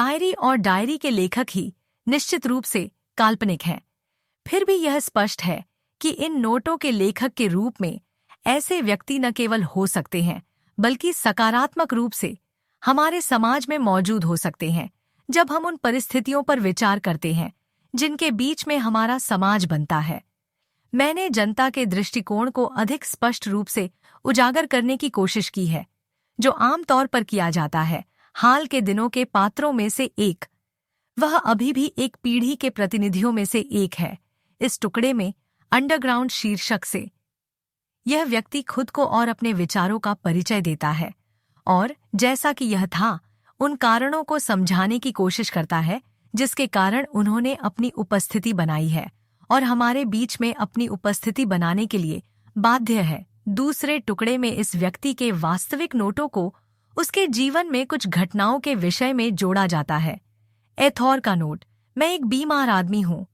Diary और diary के लेखक ही निश्चित रूप से काल्पनिक हैं। फिर भी यह स्पष्ट है कि इन नोटों के लेखक के रूप में ऐसे व्यक्ति न केवल हो सकते हैं, बल्कि सकारात्मक रूप से हमारे समाज में मौजूद हो सकते हैं, जब हम उन परिस्थितियों पर विचार करते हैं, जिनके बीच में हमारा समाज बनता है। मैंने जनता के दृष्टिकोण को अधिक स्पष्ट रूप से उजागर करने की कोशिश की है, जो आमतौर पर किया जाता है। हाल के दिनों के पात्रों में से एक। वह अभी भी एक पीढ़ी के प्रतिनिधियों में से एक है, इस टुकड़े में अंडरग्राउंड शीर्षक से। यह व्यक्ति खुद को और अपने विचारों का परिचय देता है, और जैसा कि यह था, उन कारणों को समझाने की कोशिश करता है, जिसके कारण उन्होंने अपनी उपस्थिति बनाई है, और हमारे बीच में अपनी उपस्थिति बनाने के लिए बाध्य है। दूसरे टुकड़े में इस व्यक्ति के वास्तविक नोटों को उसके जीवन में कुछ घटनाओं के विषय में जोड़ा जाता है। एथौर का नोट, मैं एक बीमार आदमी हूँ।